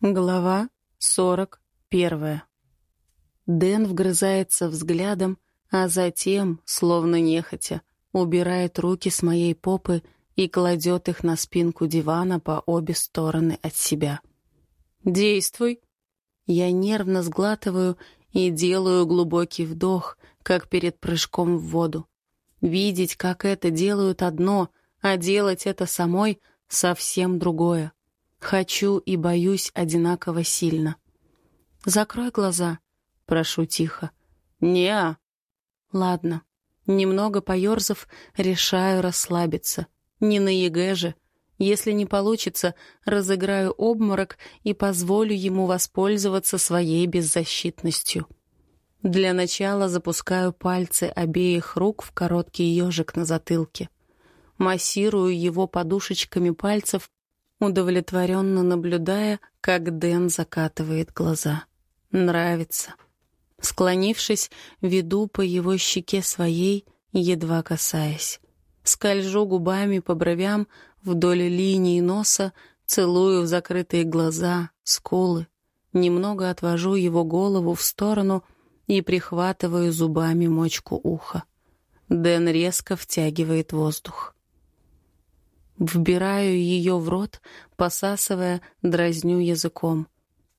Глава сорок первая. Дэн вгрызается взглядом, а затем, словно нехотя, убирает руки с моей попы и кладет их на спинку дивана по обе стороны от себя. «Действуй!» Я нервно сглатываю и делаю глубокий вдох, как перед прыжком в воду. Видеть, как это делают одно, а делать это самой — совсем другое. Хочу и боюсь одинаково сильно. «Закрой глаза», — прошу тихо. «Не-а». Ладно. Немного поёрзав, решаю расслабиться. Не на ЕГЭ же. Если не получится, разыграю обморок и позволю ему воспользоваться своей беззащитностью. Для начала запускаю пальцы обеих рук в короткий ежик на затылке. Массирую его подушечками пальцев удовлетворенно наблюдая, как Дэн закатывает глаза. Нравится. Склонившись, веду по его щеке своей, едва касаясь. Скольжу губами по бровям вдоль линии носа, целую в закрытые глаза, скулы. Немного отвожу его голову в сторону и прихватываю зубами мочку уха. Дэн резко втягивает воздух. Вбираю ее в рот, посасывая, дразню языком.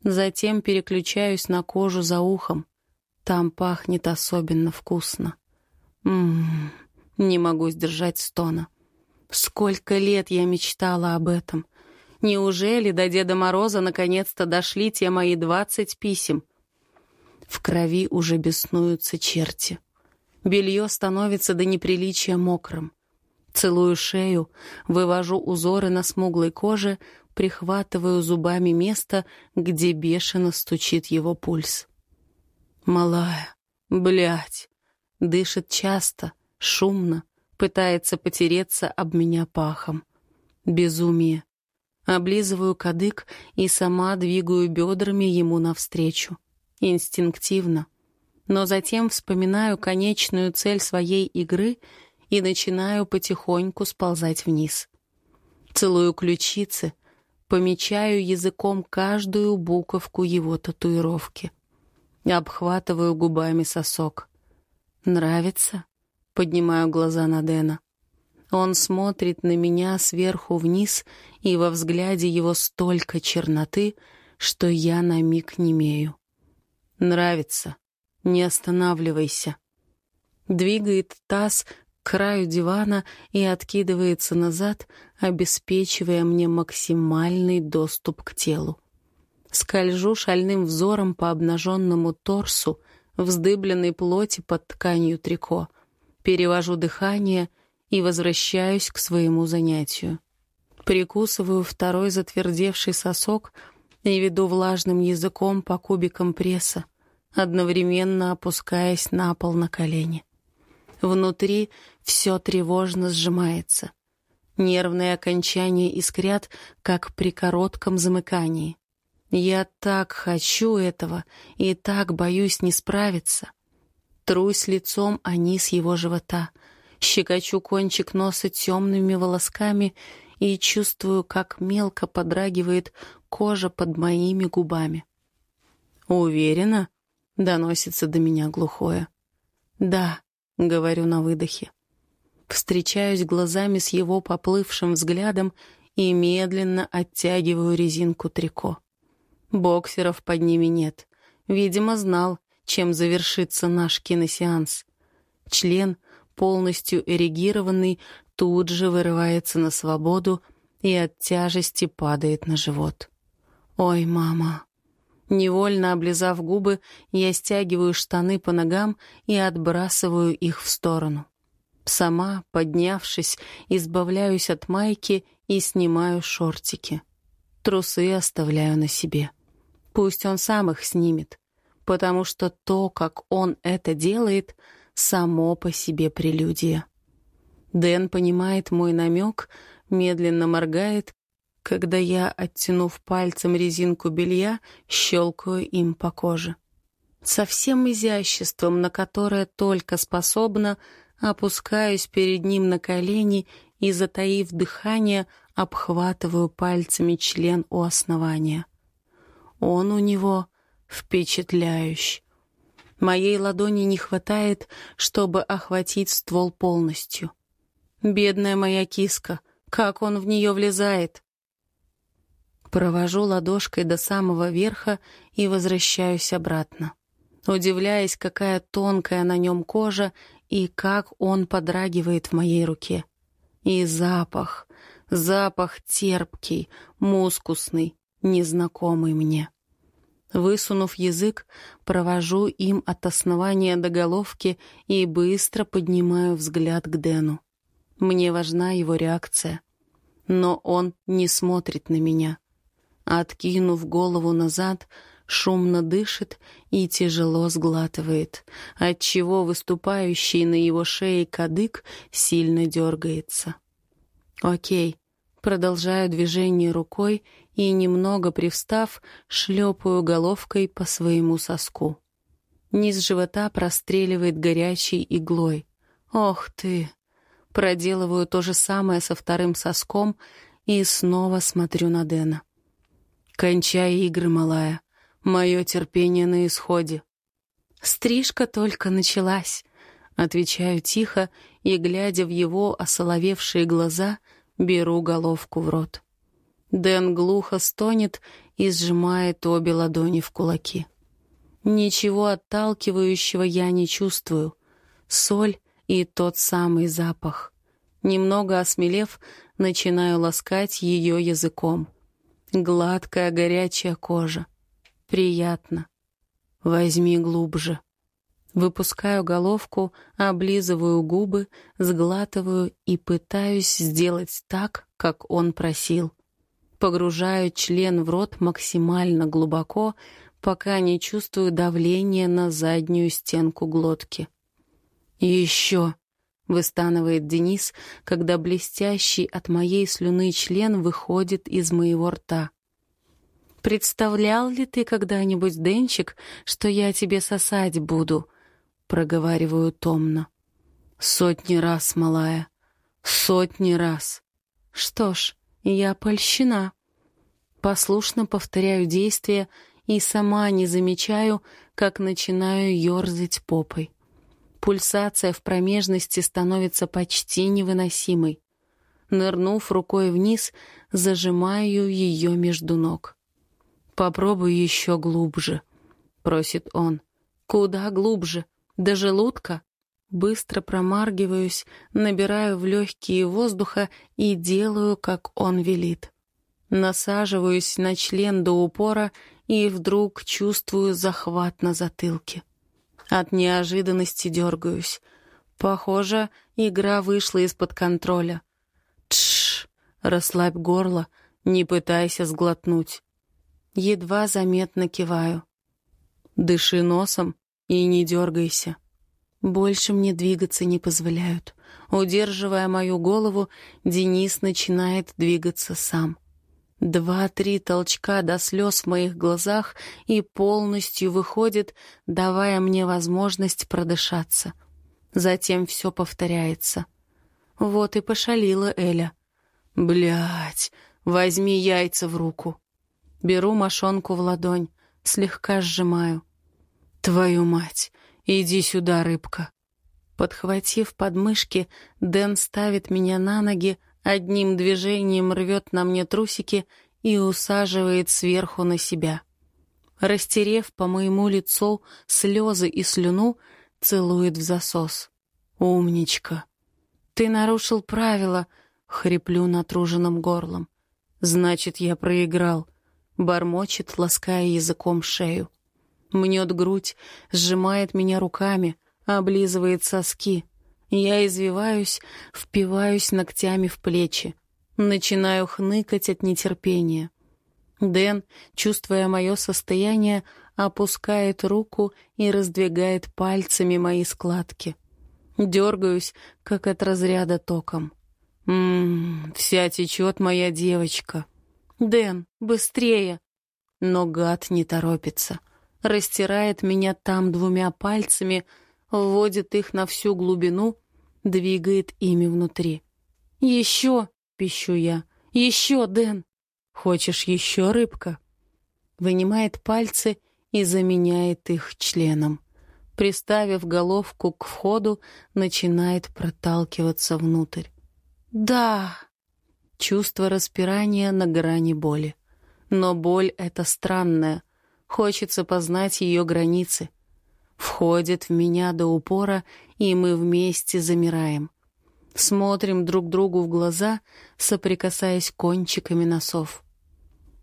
Затем переключаюсь на кожу за ухом. Там пахнет особенно вкусно. Ммм, не могу сдержать стона. Сколько лет я мечтала об этом. Неужели до Деда Мороза наконец-то дошли те мои двадцать писем? В крови уже беснуются черти. Белье становится до неприличия мокрым. Целую шею, вывожу узоры на смуглой коже, прихватываю зубами место, где бешено стучит его пульс. Малая, блядь, дышит часто, шумно, пытается потереться об меня пахом. Безумие. Облизываю кадык и сама двигаю бедрами ему навстречу. Инстинктивно. Но затем вспоминаю конечную цель своей игры — и начинаю потихоньку сползать вниз. Целую ключицы, помечаю языком каждую буковку его татуировки. Обхватываю губами сосок. «Нравится?» — поднимаю глаза на Дэна. Он смотрит на меня сверху вниз, и во взгляде его столько черноты, что я на миг немею. «Нравится. Не останавливайся». Двигает таз краю дивана и откидывается назад, обеспечивая мне максимальный доступ к телу. Скольжу шальным взором по обнаженному торсу, вздыбленной плоти под тканью трико, перевожу дыхание и возвращаюсь к своему занятию. Прикусываю второй затвердевший сосок и веду влажным языком по кубикам пресса, одновременно опускаясь на пол на колени. Внутри все тревожно сжимается. Нервные окончания искрят, как при коротком замыкании. Я так хочу этого и так боюсь не справиться. Трусь лицом о низ его живота, щекочу кончик носа темными волосками и чувствую, как мелко подрагивает кожа под моими губами. «Уверена?» — доносится до меня глухое. «Да», — говорю на выдохе. Встречаюсь глазами с его поплывшим взглядом и медленно оттягиваю резинку трико. Боксеров под ними нет. Видимо, знал, чем завершится наш киносеанс. Член, полностью эрегированный, тут же вырывается на свободу и от тяжести падает на живот. «Ой, мама!» Невольно облизав губы, я стягиваю штаны по ногам и отбрасываю их в сторону. Сама, поднявшись, избавляюсь от майки и снимаю шортики. Трусы оставляю на себе. Пусть он сам их снимет, потому что то, как он это делает, само по себе прелюдия. Дэн понимает мой намек, медленно моргает когда я, оттянув пальцем резинку белья, щелкаю им по коже. Со всем изяществом, на которое только способна, опускаюсь перед ним на колени и, затаив дыхание, обхватываю пальцами член у основания. Он у него впечатляющий. Моей ладони не хватает, чтобы охватить ствол полностью. Бедная моя киска, как он в нее влезает. Провожу ладошкой до самого верха и возвращаюсь обратно, удивляясь, какая тонкая на нем кожа и как он подрагивает в моей руке. И запах, запах терпкий, мускусный, незнакомый мне. Высунув язык, провожу им от основания до головки и быстро поднимаю взгляд к Дэну. Мне важна его реакция. Но он не смотрит на меня. Откинув голову назад, шумно дышит и тяжело сглатывает, отчего выступающий на его шее кадык сильно дергается. Окей, продолжаю движение рукой и, немного привстав, шлепаю головкой по своему соску. Низ живота простреливает горячей иглой. Ох ты! Проделываю то же самое со вторым соском и снова смотрю на Дэна. Кончай игры, малая. Мое терпение на исходе. Стрижка только началась. Отвечаю тихо и, глядя в его осоловевшие глаза, беру головку в рот. Дэн глухо стонет и сжимает обе ладони в кулаки. Ничего отталкивающего я не чувствую. Соль и тот самый запах. Немного осмелев, начинаю ласкать ее языком. Гладкая горячая кожа. Приятно. Возьми глубже. Выпускаю головку, облизываю губы, сглатываю и пытаюсь сделать так, как он просил. Погружаю член в рот максимально глубоко, пока не чувствую давления на заднюю стенку глотки. «Еще!» — выстанывает Денис, когда блестящий от моей слюны член выходит из моего рта. «Представлял ли ты когда-нибудь, Денчик, что я тебе сосать буду?» — проговариваю томно. «Сотни раз, малая, сотни раз». «Что ж, я польщена». Послушно повторяю действия и сама не замечаю, как начинаю ерзать попой. Пульсация в промежности становится почти невыносимой. Нырнув рукой вниз, зажимаю ее между ног. «Попробуй еще глубже», — просит он. «Куда глубже? До желудка?» Быстро промаргиваюсь, набираю в легкие воздуха и делаю, как он велит. Насаживаюсь на член до упора и вдруг чувствую захват на затылке. От неожиданности дергаюсь. Похоже, игра вышла из-под контроля. Тш, расслабь горло, не пытайся сглотнуть. Едва заметно киваю. Дыши носом и не дергайся. Больше мне двигаться не позволяют. Удерживая мою голову, Денис начинает двигаться сам. Два-три толчка до слез в моих глазах и полностью выходит, давая мне возможность продышаться. Затем все повторяется. Вот и пошалила Эля. Блять, возьми яйца в руку. Беру мошонку в ладонь, слегка сжимаю. Твою мать, иди сюда, рыбка. Подхватив подмышки, Дэн ставит меня на ноги, одним движением рвет на мне трусики и усаживает сверху на себя. Растерев по моему лицу слезы и слюну, целует в засос. «Умничка!» «Ты нарушил правила», — хриплю натруженным горлом. «Значит, я проиграл», — бормочет, лаская языком шею. Мнет грудь, сжимает меня руками, облизывает соски — я извиваюсь, впиваюсь ногтями в плечи. Начинаю хныкать от нетерпения. Дэн, чувствуя мое состояние, опускает руку и раздвигает пальцами мои складки. Дергаюсь, как от разряда током. «Ммм, вся течет моя девочка». «Дэн, быстрее!» Но гад не торопится. Растирает меня там двумя пальцами, вводит их на всю глубину, двигает ими внутри. «Еще!» — пищу я. «Еще, Дэн!» «Хочешь еще, рыбка?» вынимает пальцы и заменяет их членом. Приставив головку к входу, начинает проталкиваться внутрь. «Да!» Чувство распирания на грани боли. Но боль эта странная. Хочется познать ее границы. Входит в меня до упора, и мы вместе замираем. Смотрим друг другу в глаза, соприкасаясь кончиками носов.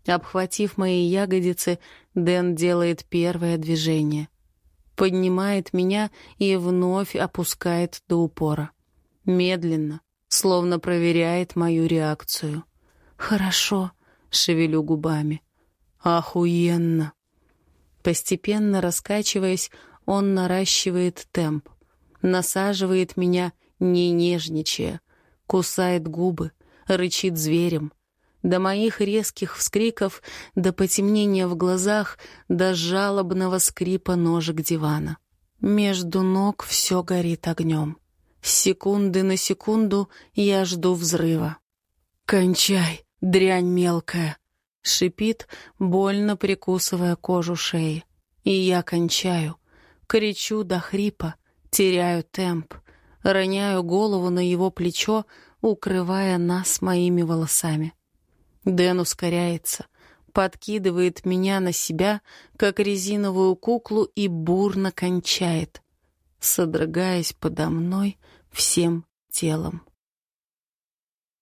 Обхватив мои ягодицы, Дэн делает первое движение. Поднимает меня и вновь опускает до упора. Медленно, словно проверяет мою реакцию. «Хорошо», — шевелю губами. «Охуенно!» Постепенно раскачиваясь, он наращивает темп, насаживает меня, не нежничая, кусает губы, рычит зверем. До моих резких вскриков, до потемнения в глазах, до жалобного скрипа ножек дивана. Между ног все горит огнем. Секунды на секунду я жду взрыва. «Кончай, дрянь мелкая!» — шипит, больно прикусывая кожу шеи. И я кончаю. Кричу до хрипа, теряю темп, роняю голову на его плечо, укрывая нас моими волосами. Дэн ускоряется, подкидывает меня на себя, как резиновую куклу, и бурно кончает, содрогаясь подо мной всем телом.